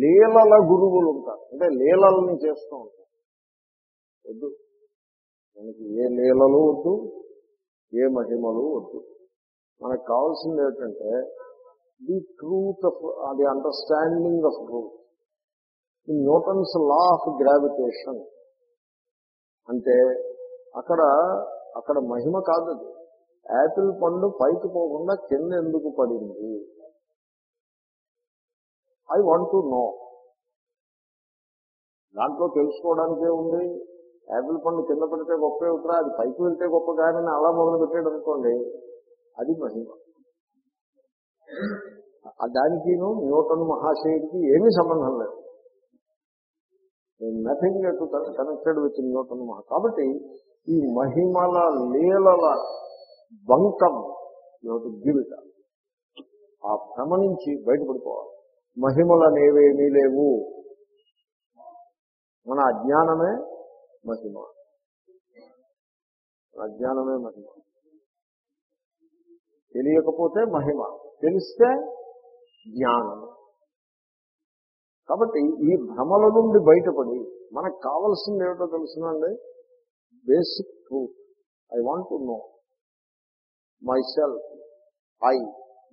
లీలల గురువులు ఉంటారు అంటే లీలల్ని చేస్తూ ఉంటారు. వద్దు. మనకి ఏ లీలలు వద్దు ఏ మహిమలు వద్దు. మనకు కావాల్సింది ఏంటంటే the truth of the understanding of truth. ఈ న్యూటన్స్ లా ఆఫ్ గ్రావిటేషన్. అంటే అక్కడ అక్కడ మహిమ కాదు యాపిల్ పండు పైకి పోకుండా కింద ఎందుకు పడింది? I want to know. దాంట్లో తెలుసుకోవడానికే ఉంది. యాపిల్ పండు కింద పెడితే గొప్ప అవుతారా అది పైకి వెళ్తే గొప్ప కానీ అలా మొదలు పెట్టాడు అనుకోండి అది మహిమ. దానికిను న్యూటన్ మహాశయుడికి ఏమీ సంబంధం లేదు. Nothing to connected with Newton మహా కాబట్టి ఈ మహిమల లీలల బంకం గివిట ఆ భ్రమ నుంచి బయటపడిపోవాలి. మహిమలనేవేమీ లేవు మన అజ్ఞానమే మహిమ. అజ్ఞానమే మహిమ. తెలియకపోతే మహిమ. తెలిస్తే జ్ఞానం. కాబట్టి ఈ భ్రమల నుండి బయటపడి మనకు కావలసింది ఏమిటో తెలుసునండి basic truth. I want to know my self. I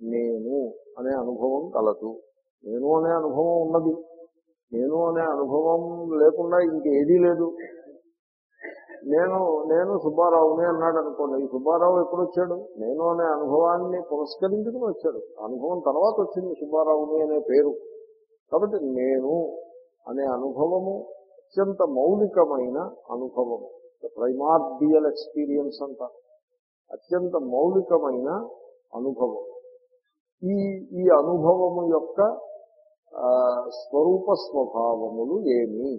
నేను అనే అనుభవం కలదు. నేను అనే అనుభవం ఉన్నది. నేను అనే అనుభవం లేకుండా ఇంకేదీ లేదు. నేను నేను సుబ్బారావుని అన్నాడు అనుకోండి. ఈ సుబ్బారావు ఎప్పుడు వచ్చాడు నేను అనే అనుభవాన్ని పురస్కరించుకుని వచ్చాడు. అనుభవం తర్వాత వచ్చింది సుబ్బారావుని అనే పేరు. కాబట్టి నేను అనే అనుభవము అత్యంత మౌలికమైన అనుభవము. ప్రైమార్డియల్ ఎక్స్పీరియన్స్ అంట. అత్యంత మౌలికమైన అనుభవం. ఈ ఈ అనుభవము యొక్క స్వరూప స్వభావములు ఏమి?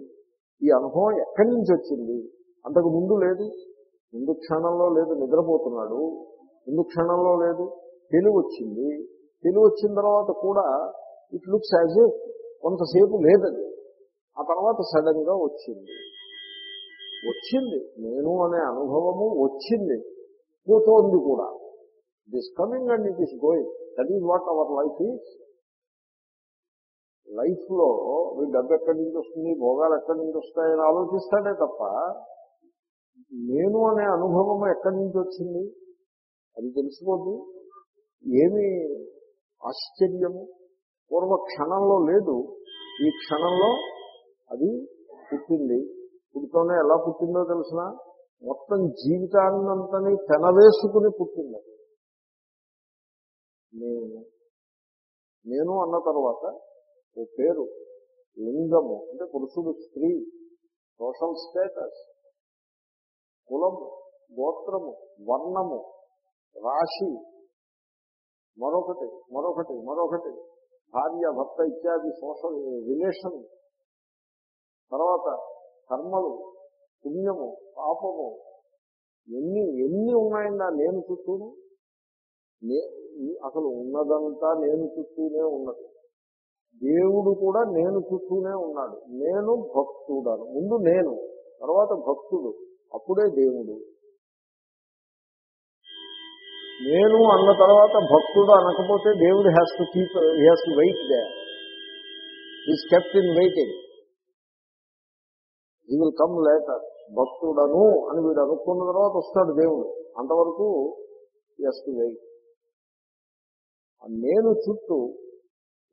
ఈ అనుభవం ఎక్కడి నుంచి వచ్చింది? అంతకు ముందు లేదు. ముందు క్షణంలో లేదు నిద్రపోతున్నాడు. ముందు క్షణంలో లేదు. తెలివి వచ్చింది. తెలివి వచ్చిన తర్వాత కూడా ఇట్ లుక్స్ యాజ్ ఏ కొంతసేపు లేదది. ఆ తర్వాత సడన్గా వచ్చింది. వచ్చింది. నేను అనే అనుభవము వచ్చింది. పోతోంది కూడా. It is coming and it is going that is what our life is లైఫ్లో మీ డబ్బు ఎక్కడి నుంచి వస్తుంది భోగాలు ఎక్కడి నుంచి వస్తాయని ఆలోచిస్తాడే తప్ప నేను అనే అనుభవం ఎక్కడి నుంచి వచ్చింది? అది తెలిసిపోద్దు. ఏమి ఆశ్చర్యము పూర్వ క్షణంలో లేదు. ఈ క్షణంలో అది పుట్టింది. పుట్టుతోనే ఎలా పుట్టిందో తెలిసిన? మొత్తం జీవితాన్నంతని తెనవేసుకుని పుట్టింది. నేను నేను అన్న తర్వాత ఓ పేరు లింగము అంటే పురుషుడు స్త్రీ సోషల్ స్టేటస్ కులము గోత్రము వర్ణము రాశి మరొకటి మరొకటి మరొకటి భార్య భర్త ఇత్యాది సోషల్ రిలేషన్ తర్వాత కర్మలు పుణ్యము పాపము ఎన్ని ఎన్ని ఉన్నాయన్నా నేను చుట్టూను? అసలు ఉన్నదంతా నేను చుట్టూనే ఉన్నది. దేవుడు కూడా నేను చుట్టూనే ఉన్నాడు. నేను భక్తుడాను. ముందు నేను తర్వాత భక్తుడు. అప్పుడే దేవుడు. నేను అన్న తర్వాత భక్తుడు అనకపోతే దేవుడు has to keep has to wait they is kept in waiting he will come later భక్తుడను అని వీడు అనుకున్న తర్వాత వస్తాడు దేవుడు. అంతవరకు ఎస్ టు వెయిట్ నేను చుట్టూ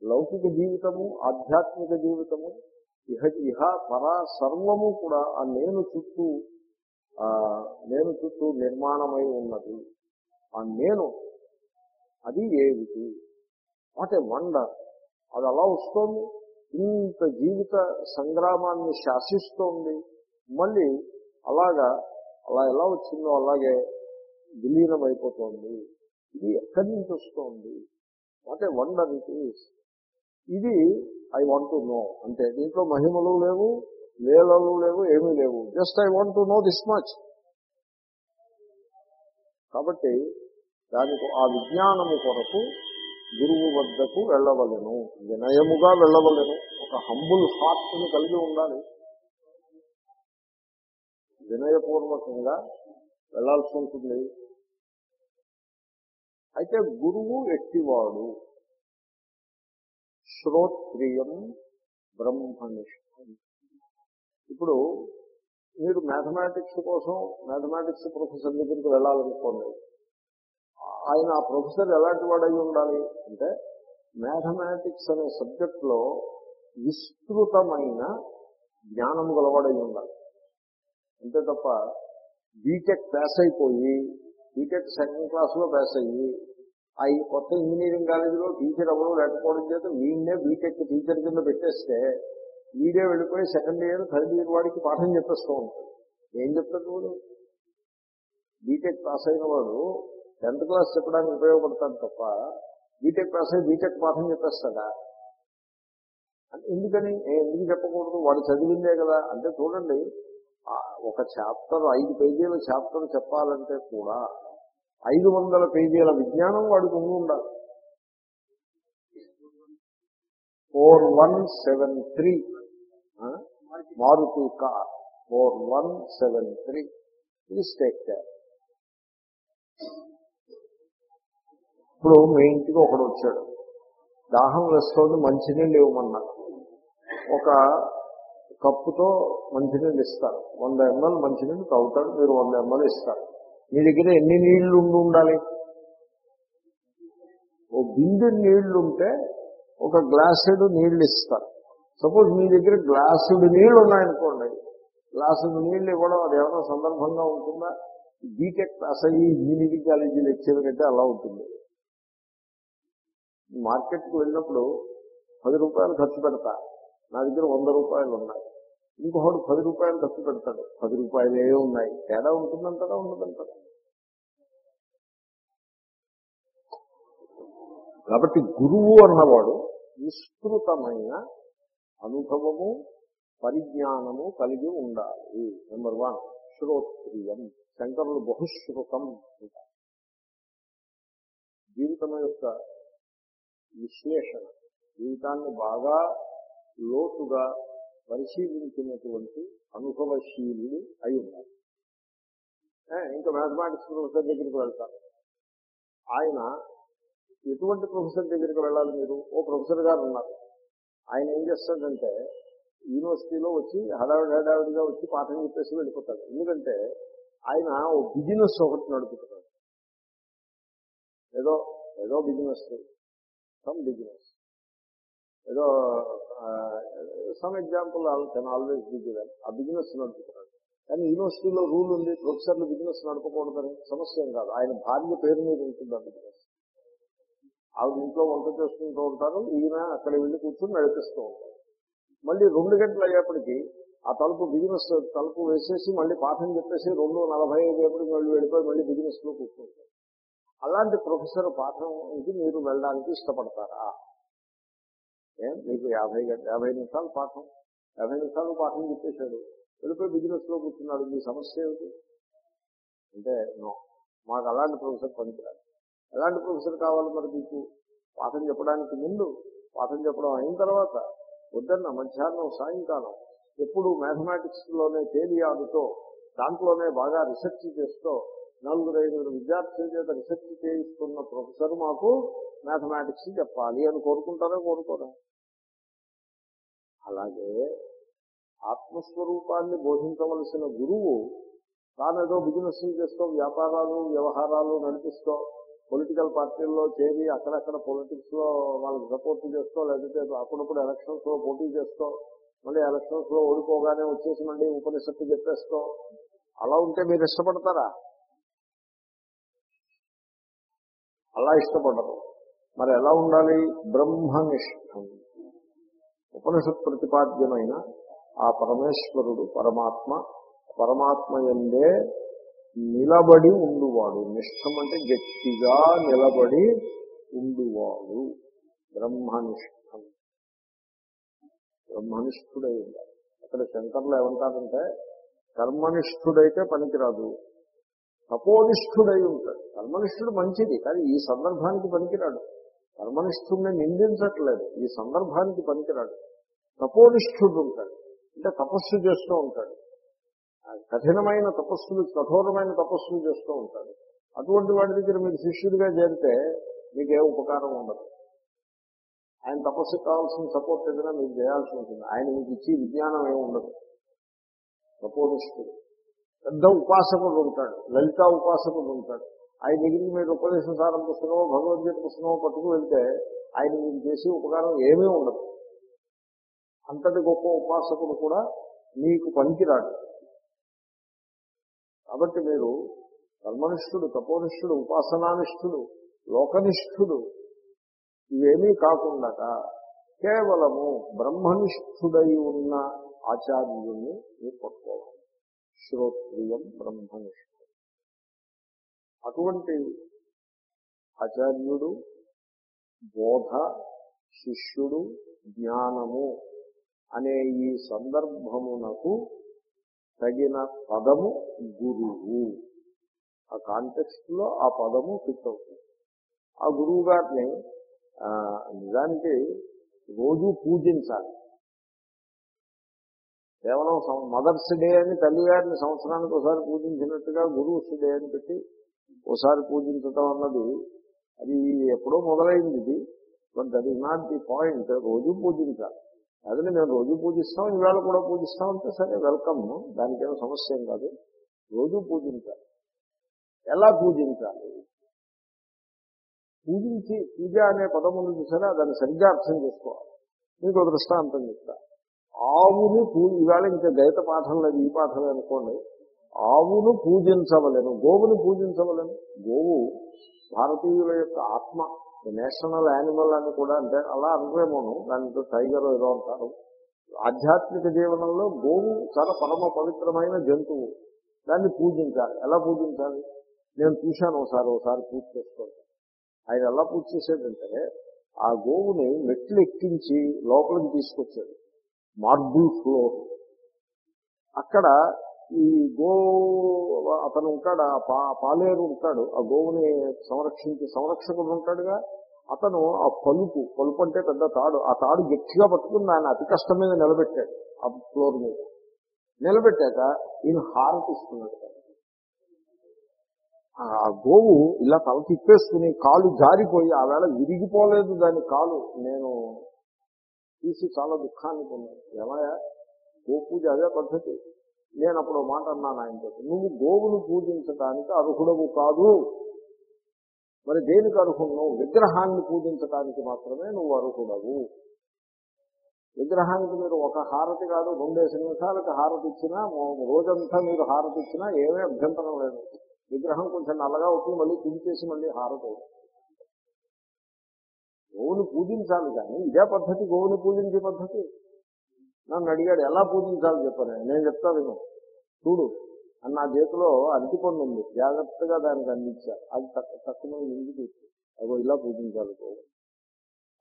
లౌకిక జీవితము ఆధ్యాత్మిక జీవితము ఇహ ఇహ పర సర్వము కూడా ఆ నేను చుట్టూ ఆ నేను చుట్టూ నిర్మాణమై ఉన్నది. ఆ నేను అది ఏమిటి? వాట్ ఏ వండర్ అది అలా వస్తోంది. ఇంత జీవిత సంగ్రామాన్ని శాసిస్తోంది. మళ్ళీ అలాగా అలా ఎలా వచ్చిందో అలాగే విలీనమైపోతోంది. ఇది ఎక్కడి నుంచి వస్తోంది? What a wonder it is ఇది ఐ వాంట్ టు నో అంటే దీంట్లో మహిమలు లేవు లీలలు లేవు ఏమీ లేవు. Just I want to know this much కాబట్టి దానికి ఆ విజ్ఞానము కొరకు గురువు వద్దకు వెళ్ళవలను. వినయముగా వెళ్ళవలను. ఒక హంబుల్ హార్ట్ని కలిగి ఉండాలి. వినయపూర్వకంగా వెళ్ళాల్సి ఉంటుంది. అయితే గురువు ఎట్టివాడు? శ్రోత్రియం బ్రహ్మనిష్టం. ఇప్పుడు మీరు మ్యాథమెటిక్స్ కోసం మ్యాథమెటిక్స్ ప్రొఫెసర్ దగ్గరికి వెళ్ళాలనుకోండి. ఆయన ఆ ప్రొఫెసర్ ఎలాంటి వాడై ఉండాలి అంటే మ్యాథమెటిక్స్ అనే సబ్జెక్ట్లో విస్తృతమైన జ్ఞానం గలవాడై ఉండాలి. అంతే తప్ప బీటెక్ పాస్ అయిపోయి బీటెక్ సెకండ్ క్లాస్లో పాస్ అయ్యి ఆ ఈ కొత్త ఇంజనీరింగ్ కాలేజీలో టీచర్ అవ్వడం లేకపోవడం చేత వీడినే బీటెక్ టీచర్ కింద పెట్టేస్తే వీడే వెళ్ళిపోయి సెకండ్ ఇయర్ థర్డ్ ఇయర్ వాడికి పాఠం చెప్పేస్తూ ఉంటాడు. ఏం చెప్తాడు వాడు? బీటెక్ పాస్ అయిన వాడు టెన్త్ క్లాస్ చెప్పడానికి ఉపయోగపడతాడు తప్ప బీటెక్ పాస్ అయ్యి బీటెక్ పాఠం చెప్పేస్తాడా? ఎందుకని? ఎందుకు చెప్పకూడదు? వాడు చదివిందే కదా. అంటే చూడండి ఒక చాప్టర్ ఐదు పేజీల చాప్టర్ చెప్పాలంటే కూడా ఐదు వందల పేజీల విజ్ఞానం వాడికి ఉండి ఉండాలి. Four one seven three. Maruti car four one seven three. Please take care ఇప్పుడు మీ ఇంటికి ఒకడు వచ్చాడు. దాహం వేస్తోంది మంచినీళ్ళు ఇవ్వమన్నారు ఒక కప్పుతో మంచినీళ్ళు ఇస్తారు. వంద ఎంఎల్ మంచినీళ్ళు తాగుతాడు మీరు వంద ఎంఎల్ ఇస్తారు. మీ దగ్గర ఎన్ని నీళ్ళు ఉండి ఉండాలి? ఓ బిందె నీళ్ళుంటే ఒక గ్లాసుడు నీళ్ళు ఇస్తారు సపోజ్ మీ దగ్గర గ్లాసుడు నీళ్ళు ఉన్నాయనుకోండి గ్లాసుడు నీళ్ళు ఇవ్వడం అది ఏమైనా సందర్భంగా ఉంటుందా? బీటెక్ పాస్ అయ్యి ఇంజనీరింగ్ కాలేజీ లెక్చర్ కంటే అలా ఉంటుంది. మార్కెట్కి వెళ్ళినప్పుడు పది రూపాయలు ఖర్చు పెడతా నా దగ్గర వంద రూపాయలు ఉన్నాయి ఇంకొకడు పది రూపాయలు ఖర్చు పెడతాడు. పది రూపాయలే ఉన్నాయి. తేడా ఉంటుందంటారా ఉండదంటారా? కాబట్టి గురువు అన్నవాడు విస్తృతమైన అనుభవము పరిజ్ఞానము కలిగి ఉండాలి. నెంబర్ వన్ శ్రోత్రియం. శంకరులు బహుశ్రుతం అంటారు. జీవితం యొక్క విశ్లేషణ జీవితాన్ని బాగా లోతుగా పరిశీలించినటువంటి అనుభవశీలుడు అయి ఉన్నారు. ఇంకా మ్యాథమెటిక్స్ ప్రొఫెసర్ దగ్గరికి వెళ్తారు ఆయన ఎటువంటి ప్రొఫెసర్ దగ్గరికి వెళ్ళాలి మీరు? ఓ ప్రొఫెసర్ గారు ఉన్నారు. ఆయన ఏం చేస్తాడంటే యూనివర్సిటీలో వచ్చి హడావిడి హడావిడిగా వచ్చి పాఠం చెప్పేసి వెళ్ళిపోతాడు. ఎందుకంటే ఆయన ఓ బిజినెస్ ఒకటి నడుపుతున్నాడు. ఏదో ఏదో బిజినెస్ సమ్ బిజినెస్. ఏదో some example can always business ఆ బిజినెస్ నడుపుతున్నాడు. కానీ యూనివర్సిటీలో రూల్ ఉంది ప్రొఫెసర్లు బిజినెస్ నడపకూడదని సమస్య ఏం కాదు. ఆయన భార్య పేరు మీద ఉంటుంది ఆ బిజినెస్ ఆవిడ ఇంట్లో వంట చేసుకుంటూ ఉంటారు ఈయన అక్కడ వెళ్ళి కూర్చొని నడిపిస్తూ ఉంటారు. మళ్ళీ రెండు గంటలు అయ్యేప్పటికీ ఆ తలుపు బిజినెస్ తలుపు వేసేసి మళ్ళీ పాఠం చెప్పేసి రెండు నలభై ఐదు ఐదేపటికి మళ్ళీ వెళ్ళిపోయి మళ్ళీ బిజినెస్లో కూర్చుంటారు. అలాంటి ప్రొఫెసర్ పాఠంకి మీరు వెళ్ళడానికి ఇష్టపడతారా? మీకు యాభై యాభై నిమిషాలు పాఠం. యాభై నిమిషాలు పాఠం చెప్పేశాడు. వెళ్ళిపోయి బిజినెస్లో కూర్చున్నాడు. మీ సమస్య ఏమిటి? అంటే నో. మాకు అలాంటి ప్రొఫెసర్ పనికిరాదు. ఎలాంటి ప్రొఫెసర్ కావాలి మరి మీకు పాఠం చెప్పడానికి ముందు పాఠం చెప్పడం అయిన తర్వాత పొద్దున్న మధ్యాహ్నం సాయంకాలం ఎప్పుడు మ్యాథమెటిక్స్లోనే తేలి దాంట్లోనే బాగా రీసెర్చ్ చేస్తూ నలుగురు ఐదుగురు విద్యార్థుల చేత రీసెర్చ్ చేయిస్తున్న ప్రొఫెసర్ మాకు మ్యాథమెటిక్స్ చెప్పాలి అని కోరుకుంటారా కోరుకోరా. అలాగే ఆత్మస్వరూపాన్ని బోధించవలసిన గురువు తానేదో బిజినెస్ చేస్తూ వ్యాపారాలు వ్యవహారాలు నడిపిస్తూ పొలిటికల్ పార్టీల్లో చేరి అక్కడక్కడ పొలిటిక్స్లో వాళ్ళకి సపోర్ట్ చేస్తూ లేకపోతే అప్పుడప్పుడు ఎలక్షన్స్లో పోటీ చేస్తూ మళ్ళీ ఎలక్షన్స్లో ఓడిపోగానే వచ్చేసి మళ్ళీ ఉపనిషత్తు చెప్పేస్తూ అలా ఉంటే మీరు ఇష్టపడతారా? అలా ఇష్టపడరు. మరి ఎలా ఉండాలి? బ్రహ్మనిష్టం. ఉపనిషత్ ప్రతిపాద్యమైన ఆ పరమేశ్వరుడు పరమాత్మ పరమాత్మ ఎందే నిలబడి ఉండువాడు. నిష్టం అంటే గట్టిగా నిలబడి ఉండువాడు. బ్రహ్మనిష్టం. బ్రహ్మనిష్ఠుడై ఉండాలి. అక్కడ శంకర్లు ఏమంటారంటే కర్మనిష్ఠుడైతే పనికిరాదు. తపోనిష్ఠుడై ఉంటాడు. కర్మనిష్ఠుడు మంచిది కానీ ఈ సందర్భానికి పనికిరాడు. కర్మనిష్ఠుడిని నిందించట్లేదు. ఈ సందర్భానికి పనికిరాడు. తపోనిష్ఠుడు ఉంటాడు. అంటే తపస్సు చేస్తూ ఉంటాడు. కఠినమైన తపస్సులు కఠోరమైన తపస్సులు చేస్తూ ఉంటాడు. అటువంటి వాడి దగ్గర మీరు శిష్యుడిగా చేరితే మీకే ఉపకారం ఉండదు. ఆయన తపస్సు కావాల్సిన సపోర్ట్ ఏదైనా మీకు చేయాల్సి ఉంటుంది. ఆయన మీకు ఇచ్చి విజ్ఞానం ఏమి ఉండదు. తపోనిష్ఠుడు. పెద్ద ఉపాసకుడు ఉంటాడు. లలిత ఉపాసకుడు ఉంటాడు. ఆయన దగ్గరికి మీరు ఉపదేశ సారం పుస్తకమో భగవద్గీత పుస్తకమో పట్టుకు వెళ్తే ఆయన మీకు చేసే ఉపకారం ఏమీ ఉండదు. అంతటి గొప్ప ఉపాసకుడు కూడా మీకు పనికిరాడు. కాబట్టి మీరు కర్మనిష్ఠుడు తపోనిష్ఠుడు ఉపాసనానిష్ఠుడు లోకనిష్ఠుడు ఇవేమీ కాకుండా కేవలము బ్రహ్మనిష్ఠుడై ఉన్న ఆచార్యుల్ని మీరు పట్టుకోవాలి. శ్రోత్రియం బ్రహ్మనిష్ఠుడు అటువంటి ఆచార్యుడు బోధ శిష్యుడు జ్ఞానము అనే ఈ సందర్భమునకు తగిన పదము గురువు. ఆ కాంటెక్స్ట్లో ఆ పదము ఫిట్ అవుతుంది. ఆ గురువు గారిని నిజానికి రోజు పూజించాలి. కేవలం మదర్స్ డే అని తల్లి గారిని సంవత్సరానికి ఒకసారి పూజించినట్టుగా గురువుస్ డే అని పెట్టి ఒకసారి పూజించటం అన్నది అది ఎప్పుడో మొదలైంది ఇది. But that is not the point. రోజు పూజించాలి. అదే మేము రోజు పూజిస్తాం ఈవేళ కూడా పూజిస్తాం అంటే సరే వెల్కమ్. దానికేమో సమస్య ఏం కాదు. రోజు పూజించాలి. ఎలా పూజించాలి? పూజించి పూజ అనే పదము నుంచి దాన్ని సరిగ్గా అర్థం చేసుకోవాలి. మీకు దృష్టాంతం చెప్తా. ఆవుని పూజ ఈవేళ ఇంకా గైత పాఠం లేదు ఈ పాఠం అనుకోండి. ఆవును పూజించవలేను గోవును పూజించవలేను. గోవు భారతీయుల యొక్క ఆత్మ నేషనల్ యానిమల్ అని కూడా అంటే అలా అనుకోమోను దానితో టైగర్ ఏదో అంటారు. ఆధ్యాత్మిక జీవనంలో గోవు చాలా పరమ పవిత్రమైన జంతువు. దాన్ని పూజించాలి. ఎలా పూజించాలి? నేను చూశాను ఒకసారి ఒకసారి పూజ చేసుకోవాలి. ఆయన ఎలా పూజ చేసేదంటే ఆ గోవుని మెట్లు ఎక్కించి లోపలికి తీసుకొచ్చాడు. Marble floor. అక్కడ ఈ గో అతను ఉంటాడు ఆ పా పాలేరు ఉంటాడు ఆ గోవుని సంరక్షించి సంరక్షకుడు ఉంటాడుగా. అతను ఆ పలుపు పలుపు అంటే పెద్ద తాడు ఆ తాడు గట్టిగా పట్టుకుని ఆయన అతి కష్టం మీద నిలబెట్టాడు ఆ ఫ్లోర్ మీద. నిలబెట్టాక ఈయన హారతి ఇస్తున్నాడు ఆ గోవు ఇలా తల తిప్పేసుకుని కాలు జారిపోయి ఆ వేళ విరిగిపోలేదు దాని కాలు. నేను తీసి చాలా దుఃఖాన్ని పొందాను. ఏమయ్యా? గో పూజ అదే పద్ధతి. నేను అప్పుడు మాట అన్నాను ఆయనతో. నువ్వు గోవును పూజించడానికి అర్హుడవు కాదు. మరి దేనికి అర్హుడు? విగ్రహాన్ని పూజించడానికి మాత్రమే నువ్వు అర్హుడవు. విగ్రహానికి మీరు ఒక హారతి కాదు రెండేసి నిమిషాలకు హారతి ఇచ్చినా రోజంతా మీరు హారతి ఇచ్చినా ఏమీ అభ్యంతరం లేదు. విగ్రహం కొంచెం నల్లగా అవుతుంది మళ్ళీ తుడి చేసి మళ్ళీ హారతి గోవుని పూజించాలి కానీ ఇదే పద్ధతి గోవుని పూజించే పద్ధతి. నన్ను అడిగాడు ఎలా పూజించాలి చెప్పాను. నేను చెప్తా విను చూడు అని నా చేతిలో అరటిపండు ఉంది. జాగ్రత్తగా దానికి అందించారు అది తక్కువ తక్కువ ఇంటికి అదో ఇలా పూజించాలి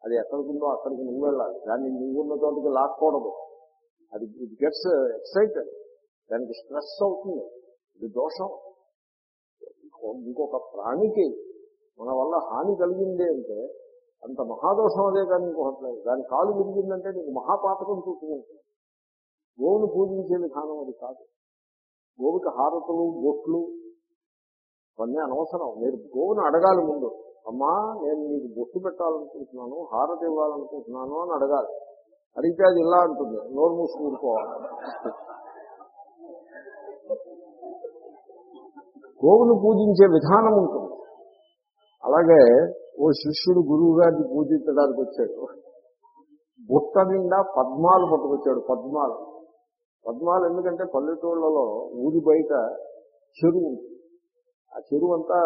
అది ఎక్కడికి అక్కడికి నువ్వు వెళ్ళాలి. దాన్ని నువ్వున్న చోటుకి లాక్కూడదు. అది ఇట్ గెట్స్ ఎక్సైటెడ్ దానికి స్ట్రెస్ అవుతుంది. ఇది దోషం. ఇంకొక ప్రాణికి మన వల్ల హాని కలిగింది అంటే అంత మహాదోషం అదే కానీ ఇంకొకట్లేదు దాని కాలు విరిగిందంటే నీకు మహాపాతకం చూసుకుంటుంది గోవును పూజించే విధానం అది కాదు. గోవుకి హారతులు బొట్లు అవన్నీ అనవసరం. మీరు గోవును అడగాలి ముందు. అమ్మా నేను నీకు బొట్టు పెట్టాలనుకుంటున్నాను హారతి ఇవ్వాలనుకుంటున్నాను అని అడగాలి. అడిగితే అది ఇలా అంటుంది. నోరు మూసుకూరుకోవాలి గోవును పూజించే విధానం ఉంటుంది. అలాగే ఓ శిష్యుడు గురువు గారిని పూజించడానికి వచ్చాడు. బుట్ట నిండా పద్మాలు పట్టుకొచ్చాడు పద్మాలు. పద్మాలు ఎందుకంటే పల్లెటూళ్ళలో ఊరి బయట చెరువు ఆ చెరువు అంతా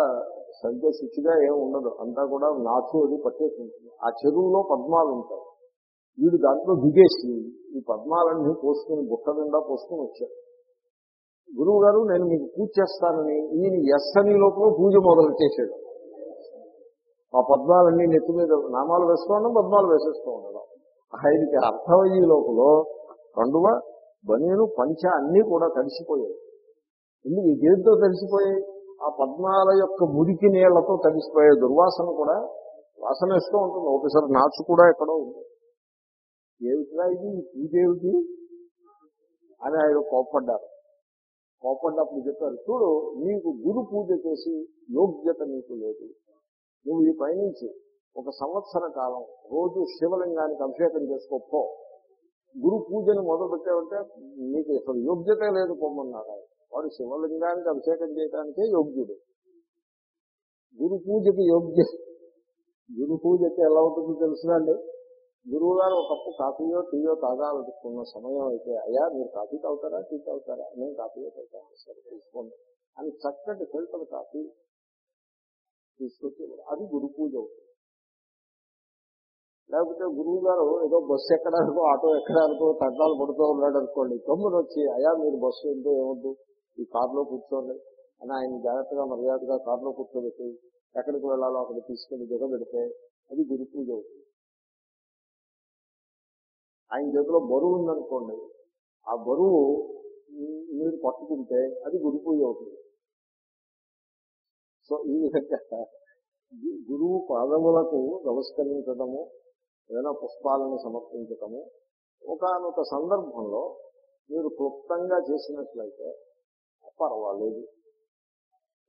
సరిగ్గా శుచిగా ఏం ఉండదు అంతా కూడా నాచు అది పట్టేసి ఆ చెరువులో పద్మాలు ఉంటాయి. వీడు దాంట్లో దిగేసి ఈ పద్మాలన్నీ పోసుకుని బుట్ట నిండా పోసుకుని వచ్చాడు. గురువు గారు నేను మీకు పూజ చేస్తానని ఈయన ఎస్ అని లోపల పూజ మొదలు చేశాడు ఆ పద్మాలన్నీ నెత్తి మీద నామాలు వేస్తూ ఉండడం పద్మాలు వేసేస్తూ ఉండడం. ఆయనకి అర్థమయ్యే లోపల కండువ బనీను పంచ అన్నీ కూడా తడిసిపోయాయి. ఎందుకు? ఈ దేంతో తడిసిపోయాయి? ఆ పద్మాల యొక్క మురికి నీళ్ళతో తడిసిపోయే దుర్వాసన కూడా వాసన వేస్తూ ఉంటుంది. ఒకసారి నాచు కూడా ఎక్కడో ఉంది. ఏమిటిరా ఇది? ఈ అని ఆయన కోప్పడ్డారు. కోప్పడ్డప్పుడు చెప్పారు చూడు నీకు గురు పూజ చేసి యోగ్యత నీకు లేదు. నువ్వు ఈ పైనుంచి ఒక సంవత్సర కాలం రోజు శివలింగానికి అభిషేకం చేసుకోపో గురు పూజను మొదలు పెట్టామంటే నీకు అసలు యోగ్యత లేదు పొమ్మన్నాడు వాడు శివలింగానికి అభిషేకం చేయడానికే యోగ్యుడు. గురు పూజకి యోగ్య గురు పూజకి ఎలా ఉంటుందో తెలుసునండి గురువు గారు ఒక కాఫీయో టీయో తాగాలనుకున్న సమయం అయితే అయ్యా మీరు కాఫీ తాగుతారా టీ తాగుతారా? నేను కాఫీయో తాగుతాను సరే తీసుకోండి. అని చక్కటి ఫిల్టర్ కాఫీ తీసుకొచ్చి అది గురు పూజ అవుతుంది. లేకపోతే గురువు గారు ఏదో బస్సు ఎక్కడానికో ఆటో ఎక్కడానికో తగ్గాలు పడుతూ ఉన్నాడు అనుకోండి తొమ్మిది వచ్చి అయ్యా మీరు బస్సు ఎంతో ఏమొద్దు? ఈ కారులో కూర్చోండి. అని ఆయన జాగ్రత్తగా మర్యాదగా కారులో కూర్చోబెట్టి ఎక్కడికి వెళ్ళాలో అక్కడ తీసుకెళ్ళి దిగబెడితే అది గురు పూజ అవుతుంది. ఆయన చేతిలో బరువు ఉందనుకోండి ఆ బరువు మీరు పట్టుకుంటే అది గురు పూజ అవుతుంది. సో ఈ విధంగా గురువు పాదములకు నమస్కరించడము ఏదైనా పుష్పాలను సమర్పించటము ఒకనొక సందర్భంలో మీరు క్లుప్తంగా చేసినట్లయితే పర్వాలేదు.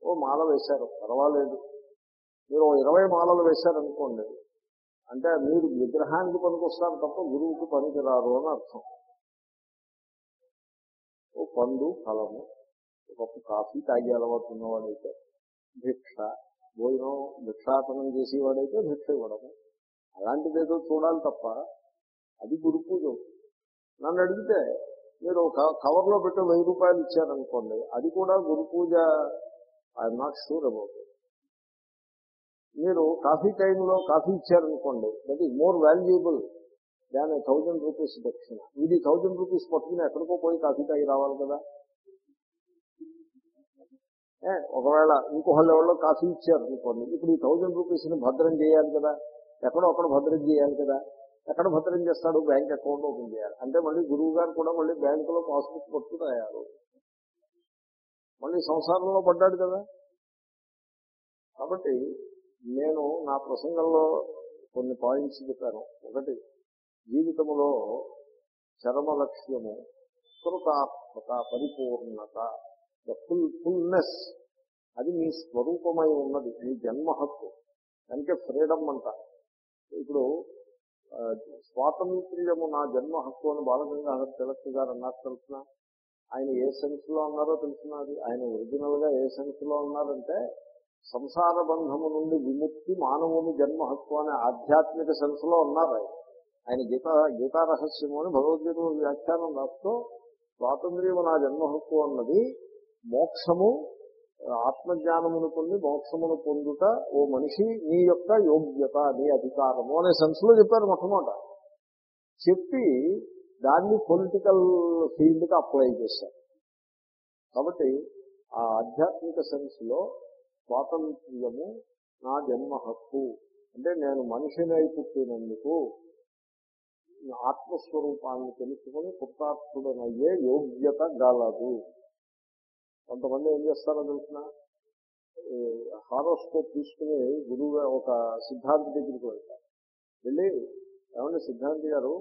ఓ మాల వేశారు పర్వాలేదు. మీరు ఓ ఇరవై మాలలు వేశారనుకోండి అంటే మీరు విగ్రహానికి పనికొస్తారు తప్ప గురువుకి పనికిరారు అని అర్థం. ఓ పండు ఫలము ఒకప్పుడు కాఫీ తాగే అలవాటు ఉన్నవాడైతే భిక్ష. భోజనం భిక్షాటనం చేసేవాడైతే భిక్ష ఇవ్వడము. అలాంటిది ఏదో చూడాలి తప్ప అది గురు పూజ. నన్ను అడిగితే మీరు కవర్లో పెట్టి వెయ్యి రూపాయలు ఇచ్చారనుకోండి అది కూడా గురు పూజ ఐఎమ్ నాట్ షూర్ అబౌట్ మీరు కాఫీ టైంలో కాఫీ ఇచ్చారనుకోండి దట్ ఈస్ మోర్ వాల్యుయబుల్ దాని థౌజండ్ రూపీస్ దక్షిణ. ఇది థౌజండ్ రూపీస్ పట్టుకుని ఎక్కడికో పోయి కాఫీ తాగి రావాలి కదా. ఒకవేళ ఇంకొకళ్ళు ఎవరో కాఫీ ఇచ్చారు అనుకోండి ఇప్పుడు ఈ థౌజండ్ రూపీస్ని భద్రం చేయాలి కదా ఎక్కడో అక్కడ భద్రం చేయాలి కదా ఎక్కడ భద్రం చేస్తాడు బ్యాంక్ అకౌంట్ ఓపెన్ చేయాలి. అంటే మళ్ళీ గురువు గారు కూడా మళ్ళీ బ్యాంకులో పాస్బుక్ పట్టుకురాయారు. మళ్ళీ సంసారంలో పడ్డాడు కదా. కాబట్టి నేను నా ప్రసంగంలో కొన్ని పాయింట్స్ చెప్పాను. ఒకటి జీవితంలో చరమ లక్ష్యము కృతాత్మక పరిపూర్ణత ద ఫుల్ ఫుల్నెస్ అది మీ స్వరూపమై ఉన్నది మీ జన్మ హక్కు. దానికే ఫ్రీడమ్ అంట. ఇప్పుడు స్వాతంత్ర్యము నా జన్మ హక్కు అని బాలగంగాధర తిలక్ గారు అన్నారు తెలుసిన ఆయన ఏ సెన్స్లో అన్నారో తెలుసున్నది ఆయన ఒరిజినల్గా ఏ సెన్స్లో ఉన్నారంటే సంసార బంధము నుండి విముక్తి మానవుని జన్మ హక్కు అనే ఆధ్యాత్మిక సెన్స్లో ఉన్నారు ఆయన. ఆయన గీతా గీతా రహస్యము అని భగవద్గీత వ్యాఖ్యానం రాస్తూ స్వాతంత్ర్యము నా జన్మ హక్కు అన్నది మోక్షము ఆత్మజ్ఞానమును పొంది మోక్షమును పొందుట ఓ మనిషి నీ యొక్క యోగ్యత నీ అధికారము అనే సెన్స్లో చెప్పారు మొట్టమొదట. చెప్పి దాన్ని పొలిటికల్ ఫీల్డ్కి అప్లై చేశారు. కాబట్టి ఆ ఆధ్యాత్మిక సెన్స్లో స్వాతంత్ర్యము నా జన్మ హక్కు. అంటే నేను మనిషినై పుట్టినందుకు ఆత్మస్వరూపాన్ని తెలుసుకొని కృతార్థుడనయ్యే యోగ్యత గలదు. కొంతమంది ఏం చేస్తారో తెలిసిన? హారోస్కోప్ తీసుకుని గురువు ఒక సిద్ధాంతి దగ్గరికి వెళ్తారు. వెళ్ళి ఏమంటే సిద్ధాంతి గారు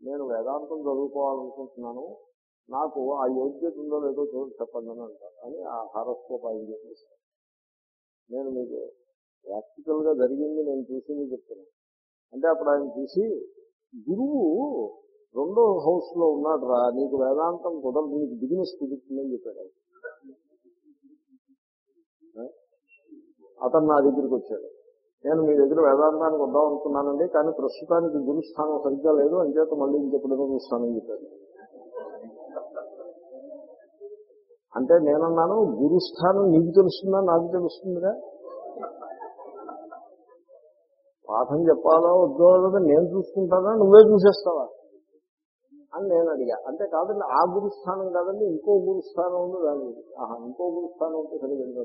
నేను వేదాంతం చదువుకోవాలనుకుంటున్నాను నాకు ఆ యోగ్యత ఉందో లేదో చూడండి చెప్పండి అని అంటారు. అని ఆ హారోస్కోప్ ఆయన చెప్పేస్తారు నేను మీకు ప్రాక్టికల్గా జరిగింది నేను చూసి మీకు చెప్తున్నాను. అంటే అప్పుడు ఆయన చూసి గురువు రెండో హౌస్లో ఉన్నాడు రా నీకు వేదాంతం కుదరదు నీకు బిజినెస్ కుదురుతుందని చెప్పాడు అతను నా దగ్గరికి వచ్చాడు. నేను మీ దగ్గర వేదాంతానికి వద్దాం అనుకున్నానండి కానీ ప్రస్తుతానికి గురుస్థానం సరిగ్గా లేదు అంచేత మళ్ళీ ఇంకెప్పుడైనా గురుస్థానం చెప్పాడు. అంటే నేనన్నాను గురుస్థానం నీకు తెలుస్తుందా నాకు తెలుస్తుందిగా పాఠం చెప్పాలో ఉద్యోగం నేను చూసుకుంటానా నువ్వే చూసేస్తావా? అని నేను అడిగా. అంటే కాదండి ఆ గురుస్థానం కాదండి ఇంకో గురుస్థానం ఉంది దాని ఆహా ఇంకో గురుస్థానం ఉంటే సరిగ్గా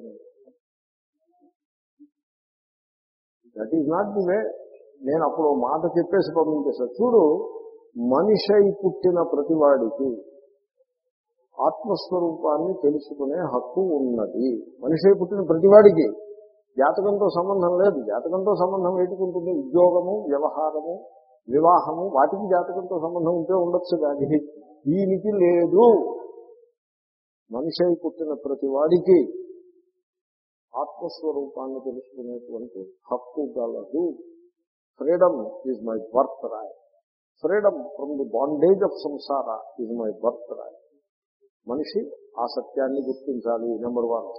that is not the way నేను అప్పుడు మాట చెప్పేసి పంపించేసాను చూడు మనిషి పుట్టిన ప్రతివాడికి ఆత్మస్వరూపాన్ని తెలుసుకునే హక్కు ఉన్నది. మనిషి పుట్టిన ప్రతివాడికి జాతకంతో సంబంధం లేదు. జాతకంతో సంబంధం ఏటుకుంటుంది? ఉద్యోగము వ్యవహారము వివాహము వాటికి జాతకంతో సంబంధం ఉంటే ఉండొచ్చు కానీ దీనికి లేదు. మనిషి పుట్టిన ప్రతివాడికి ఆత్మస్వరూపాన్ని తెలుసుకునేటువంటి హక్కు గలదు freedom is my birth right freedom from the bondage of సంసార ఈజ్ మై బర్త్ రాయ్ మనిషి ఆ సత్యాన్ని గుర్తించాలి number one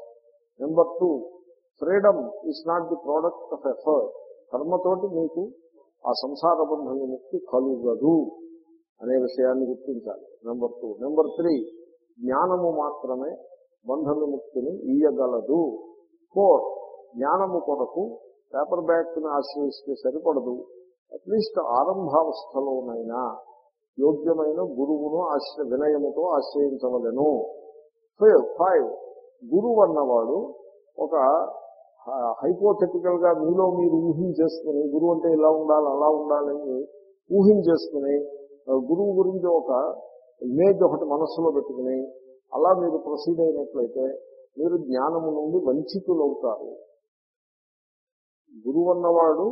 number two freedom is not the product of effort కర్మతోటి మీకు ఆ సంసార బంధ విముక్తి కలుగదు అనే విషయాన్ని గుర్తించాలి నెంబర్ టూ నెంబర్ త్రీ జ్ఞానము మాత్రమే బంధ విముక్తిని ఇయ్యగలదు. ఫోర్ జ్ఞానము కొరకు పేపర్ బ్యాగ్ను ఆశ్రయిస్తే సరిపడదు. అట్లీస్ట్ ఆరంభావస్థలోనైనా యోగ్యమైన గురువును ఆశ్ర వినయముతో ఆశ్రయించవలను. ఫైవ్ ఫైవ్ గురువు అన్నవాడు ఒక హైపోథెటికల్గా మీలో మీరు ఊహించేసుకుని గురువు అంటే ఇలా ఉండాలి అలా ఉండాలని ఊహించేసుకుని గురువు గురించి ఒక ఇమేజ్ ఒకటి మనస్సులో పెట్టుకుని అలా మీరు ప్రొసీడ్ అయినట్లయితే మీరు జ్ఞానము నుండి వంచితులవుతారు. గురువు అన్నవాడు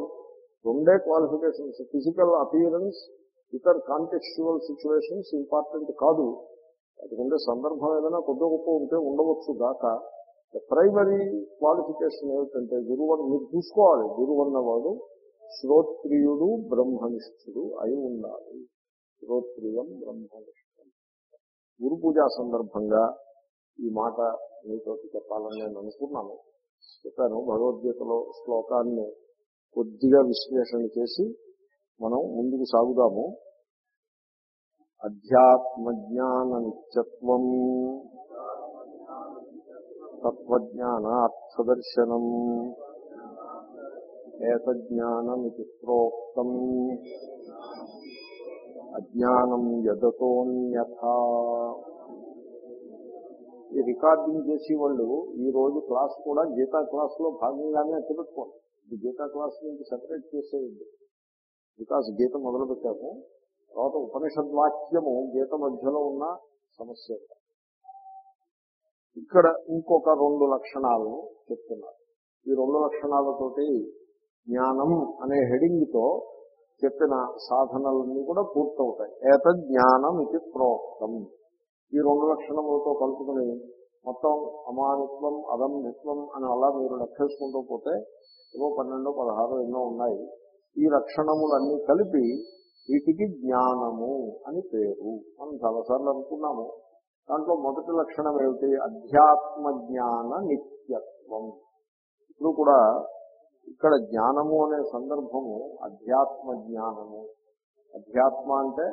రెండే క్వాలిఫికేషన్స్ ఫిజికల్ అపియరెన్స్ ఇతర కాంటెక్చువల్ సిచ్యువేషన్స్ ఇంపార్టెంట్ కాదు. అది ఉండే సందర్భం ఏదైనా కొద్ది గొప్ప ఉంటే ఉండవచ్చు దాక ప్రైమరీ క్వాలిఫికేషన్ ఏమిటంటే గురువు మీరు చూసుకోవాలి. గురువు అన్నవాడు శ్రోత్రియుడు బ్రహ్మనిష్ఠుడు అయి ఉండాలి. శ్రోత్రియం బ్రహ్మనిష్ఠం. గురు పూజా సందర్భంగా ఈ మాట మీతోటి చెప్పాలని నేను అనుకున్నాను. చెప్పాను భగవద్గీతలో శ్లోకాన్ని కొద్దిగా విశ్లేషణ చేసి మనం ముందుకు సాగుదాము. అధ్యాత్మ జ్ఞాన నిత్యత్వం తత్వజ్ఞానార్థదర్శనం ఏతజ్ఞానమితి ప్రోక్తం అజ్ఞానం యదతోన్యథా. ఈ రికార్డింగ్ చేసి వాళ్ళు ఈ రోజు క్లాస్ కూడా గీతా క్లాస్లో భాగంగానే అట్టపెట్టుకోండి ఈ గీతా క్లాస్ నుంచి సెపరేట్ చేసేయండి. బికాస్ గీత మొదలు పెట్టాము తర్వాత ఉపనిషద్వాక్యము గీత మధ్యలో ఉన్న సమస్య. ఇక్కడ ఇంకొక రెండు లక్షణాలను చెప్తున్నారు. ఈ రెండు లక్షణాలతోటి జ్ఞానం అనే హెడింగ్తో చెప్పిన సాధనలన్నీ కూడా పూర్తవుతాయి. ఏత జ్ఞానం ఇది ప్రోక్తం. ఈ రెండు లక్షణములతో కలుపుకుని మొత్తం అమానిత్వం అదంభిత్వం అని అలా మీరు లెక్కేసుకుంటూ పోతే ఏవో పన్నెండు పదహారు ఎన్నో ఉన్నాయి. ఈ లక్షణములన్నీ కలిపి వీటికి జ్ఞానము అని పేరు. మనం చాలాసార్లు అనుకున్నాము. దాంట్లో మొదటి లక్షణం ఏమిటి? అధ్యాత్మ జ్ఞాన నిత్యత్వం. ఇప్పుడు కూడా ఇక్కడ జ్ఞానము అనే సందర్భము అధ్యాత్మ జ్ఞానము. అధ్యాత్మ అంటే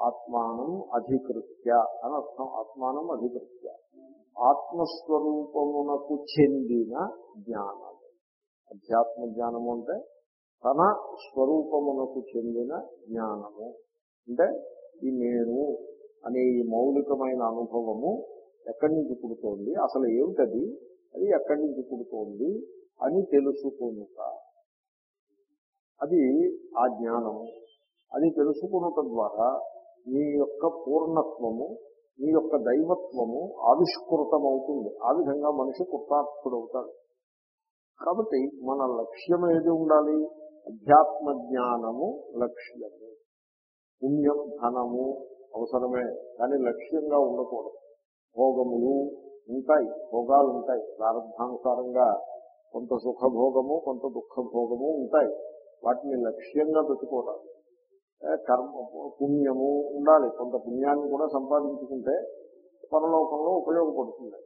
ఆత్మానం అధికృత్య అని అర్థం. ఆత్మానం అధికృత్య. ఆత్మస్వరూపమునకు చెందిన జ్ఞానం. అధ్యాత్మ జ్ఞానము అంటే తన స్వరూపమునకు చెందిన జ్ఞానము. అంటే ఈ నేను అనే ఈ మౌలికమైన అనుభవము ఎక్కడి నుంచి పుడుతోంది? అసలు ఏమిటది? అది ఎక్కడి నుంచి పుడుతోంది? అని తెలుసుకునుట. అది ఆ జ్ఞానము. అది తెలుసుకునుట ద్వారా మీ యొక్క పూర్ణత్వము మీ యొక్క దైవత్వము ఆవిష్కృతమవుతుంది. ఆ విధంగా మనిషి కృతార్థుడవుతాడు కాబట్టి మన లక్ష్యం ఏది ఉండాలి? అధ్యాత్మ జ్ఞానము లక్ష్యము. పుణ్యం ధనము అవసరమే కానీ లక్ష్యంగా ఉండకూడదు. భోగములు ఉంటాయి భోగాలు ఉంటాయి. ప్రారంభానుసారంగా కొంత సుఖభోగము కొంత దుఃఖభోగము ఉంటాయి. వాటిని లక్ష్యంగా పెట్టుకోవాలి కర్మ పుణ్యము ఉండాలి. కొంత పుణ్యాన్ని కూడా సంపాదించుకుంటే పరలోకంలో ఉపయోగపడుతుంది.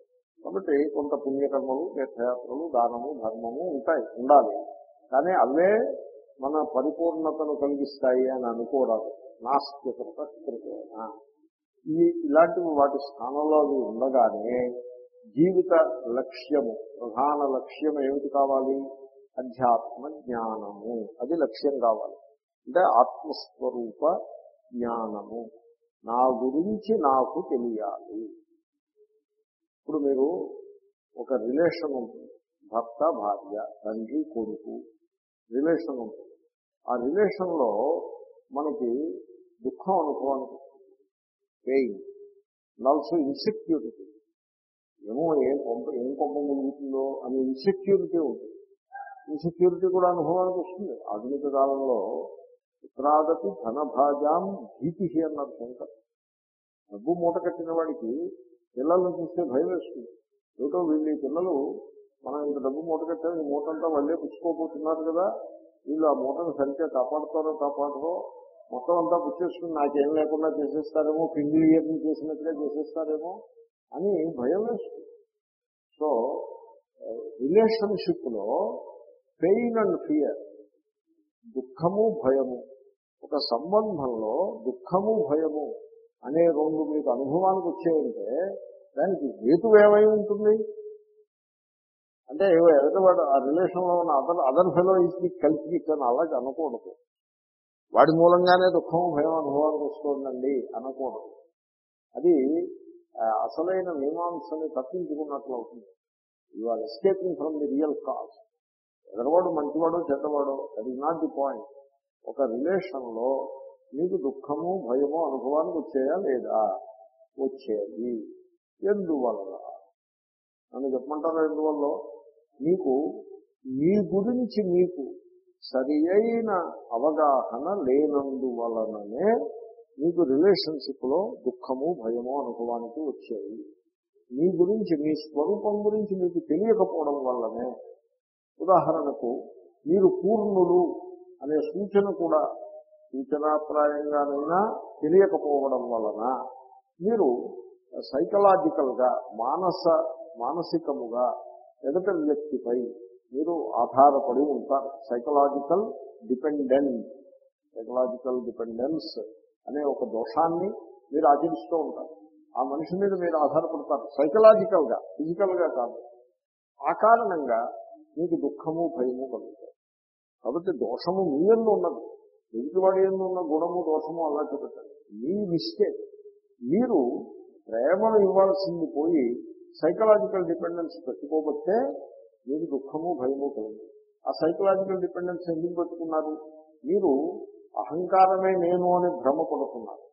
కాబట్టి కొంత పుణ్యకర్మలు తీర్థయాత్రలు దానము ధర్మము ఉంటాయి ఉండాలి. కానీ అవే మన పరిపూర్ణతను కలిగిస్తాయి అని అనుకోరాదు. నాస్తికృత ఈ ఇలాంటివి వాటి స్థానంలో అవి ఉండగానే జీవిత లక్ష్యము ప్రధాన లక్ష్యం ఏమిటి కావాలి? అధ్యాత్మ జ్ఞానము. అది లక్ష్యం కావాలి. అంటే ఆత్మస్వరూప జ్ఞానము. నా గురించి నాకు తెలియాలి. ఇప్పుడు మీరు ఒక రిలేషన్ ఉంటుంది. భర్త భార్య తండ్రి కొడుకు రిలేషన్ ఉంటుంది. ఆ రిలేషన్లో మనకి దుఃఖం అనుభవానికి వస్తుంది. Pain and also insecurity. ఏమో ఏం కొంప ఏం కొంప మురుగుతుందో అనే ఇన్సెక్యూరిటీ ఉంటుంది. ఇన్సెక్యూరిటీ కూడా అనుభవానికి వస్తుంది. ఆధునిక కాలంలో పుత్రాదపి ధనభాజాం భీతి అన్నారు శంకర్ డబ్బు మూట కట్టిన వాడికి పిల్లలను చూస్తే భయం వేస్తుంది. ఏమిటో వీళ్ళు ఈ పిల్లలు మనం ఇంత డబ్బు మూట కట్టాం ఈ మూటంతా వాళ్ళే పుచ్చుకోబోతున్నారు కదా వీళ్ళు ఆ మూటను సరిగ్గా కాపాడుతారో కాపాడరో మొత్తం అంతా పుచ్చేసుకుని నాకేం లేకుండా చేసేస్తారేమో పిండి ఇయర్ని చేసినట్టుగా చేసేస్తారేమో అని భయం వేస్తుంది. సో రిలేషన్షిప్లో పెయిన్ అండ్ ఫియర్ దుఃఖము భయము ఒక సంబంధంలో దుఃఖము భయము అనే రెండు మీకు అనుభవానికి వచ్చాయంటే దానికి హేతు ఏమై ఉంటుంది? అంటే ఏవో వాడు ఆ రిలేషన్లో ఉన్న అదర్ అదర్ ఫెలో ఇది కలిసి ఇచ్చాను అలాగే అనకూడదు. వాడి మూలంగానే దుఃఖం భయం అనుభవానికి వస్తుందండి అనకూడదు. అది అసలైన మీమాంసని తప్పించుకున్నట్లు అవుతుంది. You are escaping from the real cause. ఎదరవాడు మంచివాడో చెడ్డవాడో that is not the point. ఒక రిలేషన్లో మీకు దుఃఖము భయము అనుభవానికి వచ్చాయా లేదా? వచ్చేది. ఎందువల్ల నన్ను చెప్పమంటారా ఎందువల్ల? మీకు మీ గురించి మీకు సరి అయిన అవగాహన లేనందువలననే మీకు రిలేషన్షిప్లో దుఃఖము భయము అనుభవానికి వచ్చాయి. మీ గురించి మీ స్వరూపం గురించి మీకు తెలియకపోవడం వల్లనే. ఉదాహరణకు మీరు పూర్ణులు అనే సూచన కూడా సూచనాప్రాయంగానైనా తెలియకపోవడం వలన మీరు సైకలాజికల్గా మానస మానసికముగా ఎదట వ్యక్తిపై మీరు ఆధారపడి ఉంటారు. సైకలాజికల్ డిపెండెంట్ సైకలాజికల్ డిపెండెన్స్ అనే ఒక దోషాన్ని మీరు ఆచరిస్తూ ఉంటారు. ఆ మనిషి మీద మీరు ఆధారపడతారు. సైకలాజికల్గా ఫిజికల్గా కాదు. ఆ కారణంగా మీకు దుఃఖము భయము కలుగుతాయి కాబట్టి దోషము మీ ఎందు ఉన్నది. ఎదుటివాడి ఎందు ఉన్న గుణము దోషము అలా చెప్పండి మీ మిస్టేక్ మీరు ప్రేమను ఇవ్వాల్సింది పోయి సైకలాజికల్ డిపెండెన్స్ పెట్టుకోబట్టే మీకు దుఃఖము భయము కలిగింది ఆ సైకలాజికల్ డిపెండెన్స్ ఎందుకు పెట్టుకున్నారు? మీరు అహంకారమే నేను అని భ్రమపడుతున్నారు.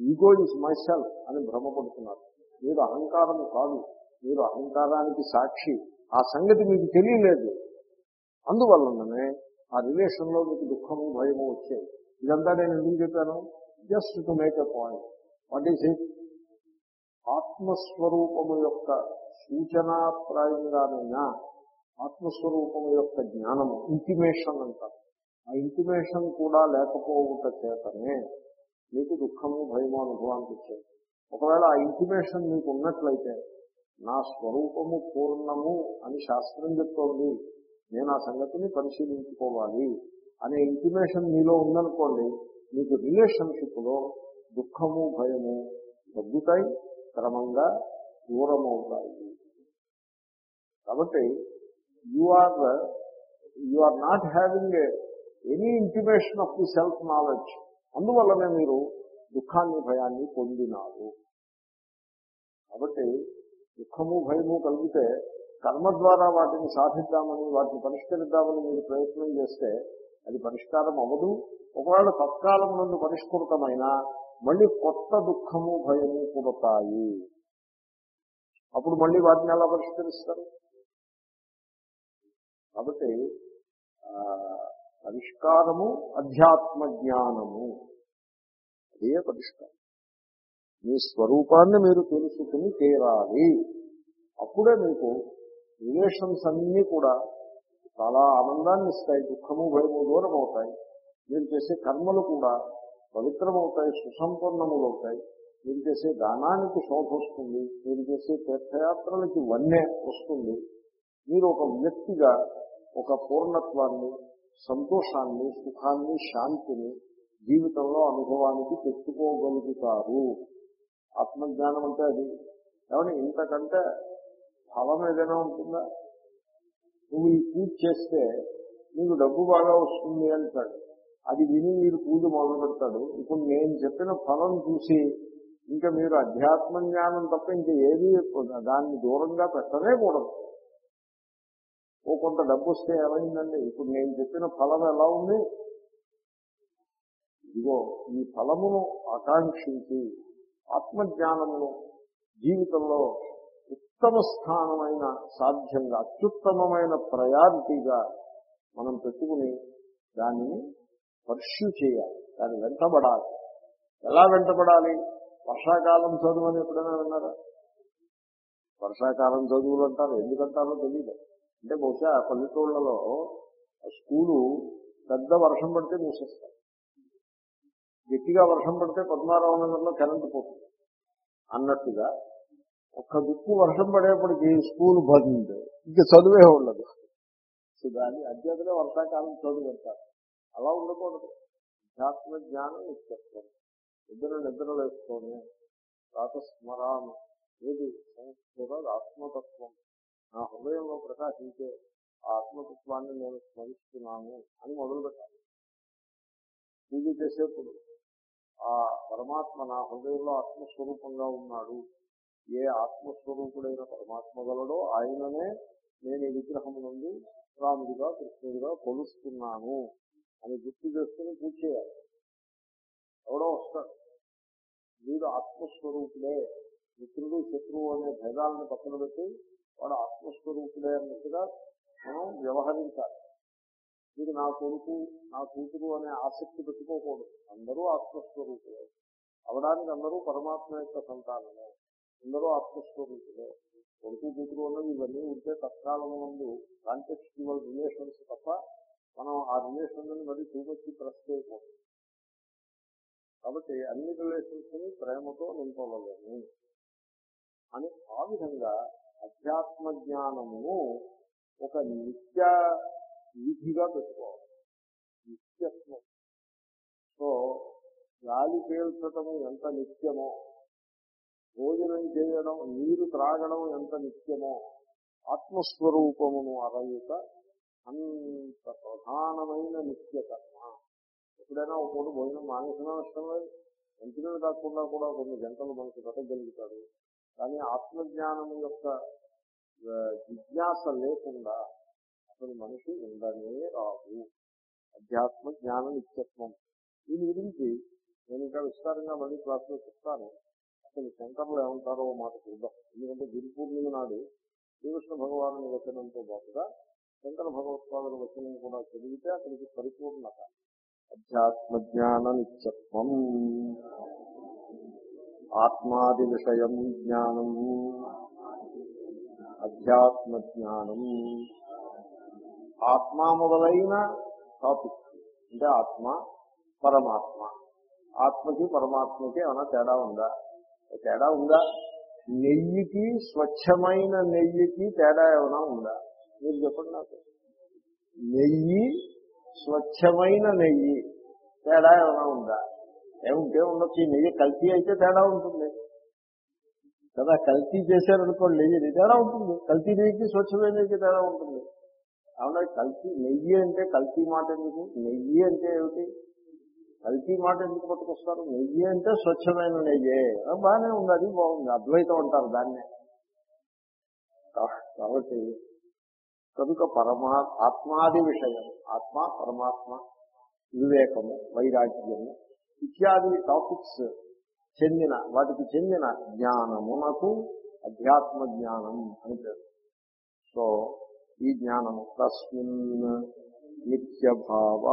ఈగో ఇస్ మై సెల్ఫ్ అని భ్రమపడుతున్నారు. మీరు అహంకారము కాదు. మీరు అహంకారానికి సాక్షి. ఆ సంగతి మీకు తెలియలేదు. అందువల్లనే ఆ రిలేషన్లో మీకు దుఃఖము భయము వచ్చాయి ఇదంతా నేను ఎందుకు చెప్పాను? Just to make a point what is it ఆత్మస్వరూపము యొక్క సూచనాప్రాయంగానైనా ఆత్మస్వరూపము యొక్క జ్ఞానము ఇంటిమేషన్ అంటారు. ఆ ఇంటిమేషన్ కూడా లేకపోవుట చేతనే మీకు దుఃఖము భయము అనుభవానికి వచ్చాయి ఒకవేళ ఆ ఇంటిమేషన్ మీకు ఉన్నట్లయితే నా స్వరూపము పూర్ణము అని శాస్త్రం చెప్తోంది. నేను ఆ సంగతిని పరిశీలించుకోవాలి అనే ఇంటిమేషన్ మీలో ఉందనుకోండి మీకు రిలేషన్షిప్లో దుఃఖము భయము తగ్గుతాయి క్రమంగా దూరమవుతాయి. కాబట్టి you are you are not having any intimation of the self knowledge అందువల్లనే మీరు దుఃఖాన్ని భయాన్ని పొందినారు. కాబట్టి దుఃఖము భయము కలిగితే కర్మ ద్వారా వాటిని సాధిద్దామని వాటిని పరిష్కరిద్దామని మీరు ప్రయత్నం చేస్తే అది పరిష్కారం అవ్వదు. ఒకవేళ తత్కాలం నుండి పరిష్కృతమైన మళ్ళీ కొత్త దుఃఖము భయము పుడతాయి. అప్పుడు మళ్ళీ వాటిని ఎలా పరిష్కరిస్తారు? కాబట్టి పరిష్కారము అధ్యాత్మ జ్ఞానము. అదే పరిష్కారం. మీ స్వరూపాన్ని మీరు తెలుసుకుని తీరాలి అప్పుడే మీకు రిలేషన్స్ అన్నీ కూడా చాలా ఆనందాన్ని ఇస్తాయి దుఃఖము భయము దూరం అవుతాయి మీరు చేసే కర్మలు కూడా పవిత్రమవుతాయి సుసంపన్నములవుతాయి. మీరు చేసే దానానికి శోభ వస్తుంది మీరు చేసే తీర్థయాత్రలకి వన్నే వస్తుంది. మీరు ఒక వ్యక్తిగా ఒక పూర్ణత్వాన్ని సంతోషాన్ని సుఖాన్ని శాంతిని జీవితంలో అనుభవానికి తెచ్చుకోగలుగుతారు ఆత్మజ్ఞానం అంటే అది. ఏమని ఇంతకంటే ఫలం ఏదైనా ఉంటుందా? నువ్వు ఈ పూజ చేస్తే నీకు డబ్బు బాగా వస్తుంది అంటాడు. అది విని మీరు పూజ మొదలు పెడతాడు ఇప్పుడు నేను చెప్పిన ఫలం చూసి ఇంకా మీరు అధ్యాత్మ జ్ఞానం తప్ప ఇంకా ఏది దాన్ని దూరంగా పెట్టనే కూడదు ఓ కొంత డబ్బు వస్తే ఏమైందండి? ఇప్పుడు నేను చెప్పిన ఫలం ఎలా ఉంది? ఇదిగో ఈ ఫలమును ఆకాంక్షించి ఆత్మజ్ఞానమును జీవితంలో ఉత్తమ స్థానమైన సాధ్యంగా అత్యుత్తమమైన ప్రయారిటీగా మనం పెట్టుకుని దానిని పర్ష్యూ చేయాలి. దాన్ని వెంటబడాలి. ఎలా వెంటబడాలి? వర్షాకాలం చదువు అని ఎప్పుడైనా విన్నారా? వర్షాకాలం చదువులు అంటారు ఎందుకంటారో తెలియదు అంటే బహుశా పల్లెటూళ్ళలో స్కూలు పెద్ద వర్షం పడితే మూసేస్తారు. గట్టిగా వర్షం పడితే పద్మారావు నగర్లో కరెంటు పోతుంది. అన్నట్టుగా ఒక్క దుక్కు వర్షం పడేప్పటికి స్కూల్ బంద్. ఇంకా చదువే ఉండదు. సో దాన్ని అధ్యాపకులే వర్షాకాలం చదువు పెడతారు. అలా ఉండకూడదు. అధ్యాత్మ జ్ఞానం ఇచ్చేస్తాం నిద్ర నిద్ర వేసుకొని ప్రాతస్మరాను ఏది? సంస్కృత ఆత్మతత్వం. నా హృదయంలో ప్రకాశించే ఆ ఆత్మతత్వాన్ని నేను స్మరిస్తున్నాను అని మొదలు పెట్టాలి. పూజ చేసేప్పుడు ఆ పరమాత్మ నా హృదయంలో ఆత్మస్వరూపంగా ఉన్నాడు. ఏ ఆత్మస్వరూపుడైన పరమాత్మ గలడో ఆయననే నేను ఈ విగ్రహం నుండి రాముడిగా కృష్ణుడిగా కొలుస్తున్నాను అని గుర్తు చేసుకుని పూజ చేయాలి. ఎవడో వస్తాడు. వీడు ఆత్మస్వరూపుడే. మిత్రుడు శత్రువు అనే భేదాలను పక్కన పెట్టి వాడు ఆత్మస్వరూపుడే అన్నట్టుగా మనం వ్యవహరించాలి. వీడు నా కొడుకు నా కూతురు అనే ఆసక్తి పెట్టుకోకూడదు. అందరూ ఆత్మస్వరూపులే. అవడానికి అందరూ పరమాత్మ యొక్క సంతానమే. అందరూ ఆత్మస్వరూపులే. కొడుకు కూతురు ఉన్నది ఇవన్నీ ఉంటే తత్కాలం ముందు కాంటెక్స్చువల్ రిలేషన్స్ తప్ప మనం ఆ రిలేషన్ మరి చూపొచ్చి ప్రెస్ చేయకూడదు కాబట్టి అన్ని రిలేషన్స్ని ప్రేమతో నింపవలేము. అని ఆ విధంగా అధ్యాత్మ జ్ఞానము ఒక నిత్య విధిగా పెట్టుకోవాలి. నిత్యత్వం. సో గాలి పేల్చటము ఎంత నిత్యమో భోజనం చేయడం నీరు త్రాగడం ఎంత నిత్యమో ఆత్మస్వరూపమును అరయుట అంత ప్రధానమైన నిత్యకర్మ. ఎప్పుడైనా ఒక పూట భోజనం మానేసిన నష్టం లేదు. మంచినీళ్ళు కాకుండా కూడా కొన్ని గంటలు మనకు పెట్టగలుగుతాడు. కానీ ఆత్మజ్ఞానం యొక్క జిజ్ఞాస లేకుండా అసలు మనిషి ఉండనే రాదు. అధ్యాత్మ జ్ఞాన నిత్యత్వం. దీని గురించి నేను ఇంకా విస్తారంగా మళ్ళీ క్లాసులో చెప్తాను అసలు శంకర్లు ఏమంటారో మాట చూద్దాం. ఎందుకంటే గురు పూర్ణిమ నాడు శ్రీకృష్ణ భగవాను వచనంతో పాటుగా శంకర భగవత్పాదుల వచనం కూడా చదివితే అతనికి పరిపూర్ణత. అధ్యాత్మ జ్ఞాన నిత్యత్వం ఆత్మాది విషయం జ్ఞానం. అధ్యాత్మ జ్ఞానం ఆత్మ మొదలైన టాపిక్. అంటే ఆత్మ పరమాత్మ. ఆత్మకి పరమాత్మకి ఏమైనా తేడా ఉందా? తేడా ఉందా? నెయ్యికి స్వచ్ఛమైన నెయ్యికి తేడా ఏమైనా ఉందా? మీరు చెప్పండి నాకు. నెయ్యి స్వచ్ఛమైన నెయ్యి తేడా ఏమైనా ఉందా? ఏముంటే ఉండొచ్చు. ఈ నెయ్యి కల్తీ అయితే తేడా ఉంటుంది. కదా కల్తీ చేశారనుకోండి నెయ్యి తేడా ఉంటుంది. కల్తీ నెయ్యికి స్వచ్ఛమైన నెయ్యికి తేడా ఉంటుంది. అవునా కల్తీ నెయ్యి అంటే కల్తీ మాట ఎందుకు? నెయ్యి అంటే ఏమిటి? కల్తీ మాట ఎందుకు పట్టుకొస్తారు? నెయ్యి అంటే స్వచ్ఛమైన నెయ్యే. బాగానే ఉంది అది బాగుంది అద్వైతం అంటారు దాన్నే. కాబట్టి కనుక పరమా ఆత్మాది విషయం ఆత్మ పరమాత్మ వివేకము వైరాగ్యము ఇత్యాది టాపిక్స్ చెందిన వాటికి చెందిన జ్ఞానమునకు అధ్యాత్మ జ్ఞానం అని పేరు. సో ఈ జ్ఞానము తస్మిన్ నిత్యభావ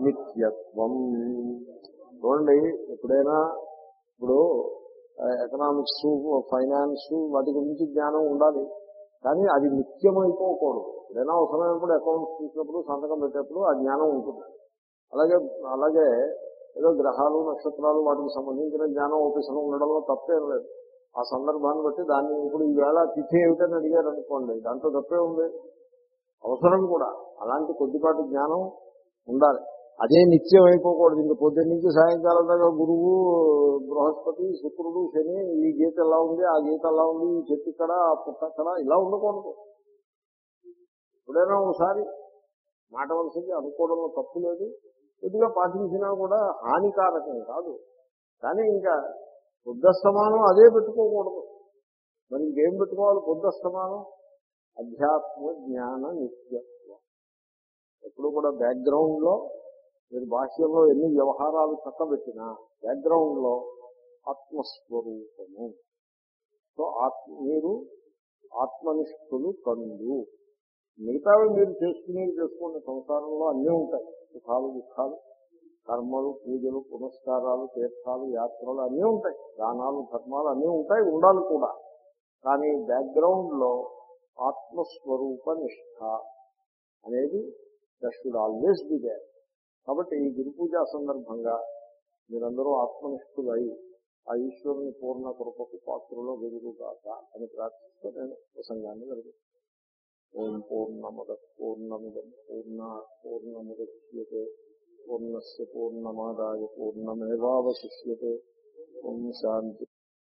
నిత్యత్వం చూడండి ఎప్పుడైనా ఇప్పుడు ఎకనామిక్స్ ఫైనాన్స్ వాటి గురించి జ్ఞానం ఉండాలి. కానీ అది నిత్యం అయిపోకూడదు ఏదైనా అవసరమైనప్పుడు అకౌంట్స్ చూసినప్పుడు సంతకం పెట్టేప్పుడు ఆ జ్ఞానం ఉంటుంది. అలాగే అలాగే ఏదో గ్రహాలు నక్షత్రాలు వాటికి సంబంధించిన జ్ఞానం ఆఫీసులో ఉండడంలో తప్పేం లేదు. ఆ సందర్భాన్ని బట్టి దాన్ని ఇప్పుడు ఈవేళ తిథి ఏమిటని అడిగారు అనుకోండి దాంట్లో తప్పే ఉంది. అవసరం కూడా. అలాంటి కొద్దిపాటి జ్ఞానం ఉండాలి. అదే నిత్యం అయిపోకూడదు. ఇంక పొద్దున్న నుంచి సాయంకాలం దాకా గురువు బృహస్పతి శుక్రుడు శని ఈ గీత ఎలా ఉంది ఆ గీత ఎలా ఉంది ఈ చెట్టు ఇక్కడ ఆ పుట్ట అక్కడ ఇలా ఉండకూడదు. ఎప్పుడైనా ఒకసారి మాట అనుకోవడంలో తప్పు లేదు. కొద్దిగా పాటించినా కూడా హానికారకం కాదు. కానీ ఇంకా బుద్ధస్తమానం అదే పెట్టుకోకూడదు. మరి ఇంకేం పెట్టుకోవాలి బుద్ధస్తమానం? అధ్యాత్మ జ్ఞాన నిత్యత్వం. ఎప్పుడు కూడా బ్యాక్గ్రౌండ్లో మీరు భాష్యంలో ఎన్ని వ్యవహారాలు చక్కబెట్టినా బ్యాక్గ్రౌండ్లో ఆత్మస్వరూపము. సో ఆత్మ మీరు ఆత్మనిష్ఠులు కండు. మిగతావి మీరు చేసుకునేవి చేసుకునే సంసారంలో అన్నీ ఉంటాయి. సుఖాలు దుఃఖాలు కర్మలు పూజలు పునస్కారాలు తీర్థాలు యాత్రలు అన్నీ ఉంటాయి. దానాలు ధర్మాలు అన్నీ ఉంటాయి ఉండాలి కూడా. కానీ బ్యాక్గ్రౌండ్లో ఆత్మస్వరూప నిష్ఠ అనేది that should always be there కాబట్టి ఈ గురు పూజ సందర్భంగా మీరందరూ ఆత్మనిష్ఠులై ఆ ఈశ్వరుని పూర్ణ కృపకు పాత్రలో వెలుగుగాక అని ప్రార్థిస్తూ నేను ప్రసంగాన్ని ఓం పూర్ణమద పూర్ణమిదం పూర్ణ పూర్ణముద్యతే పూర్ణస్ పూర్ణమాదాయ పూర్ణమేవాశిష్యతే ఓం శాంతి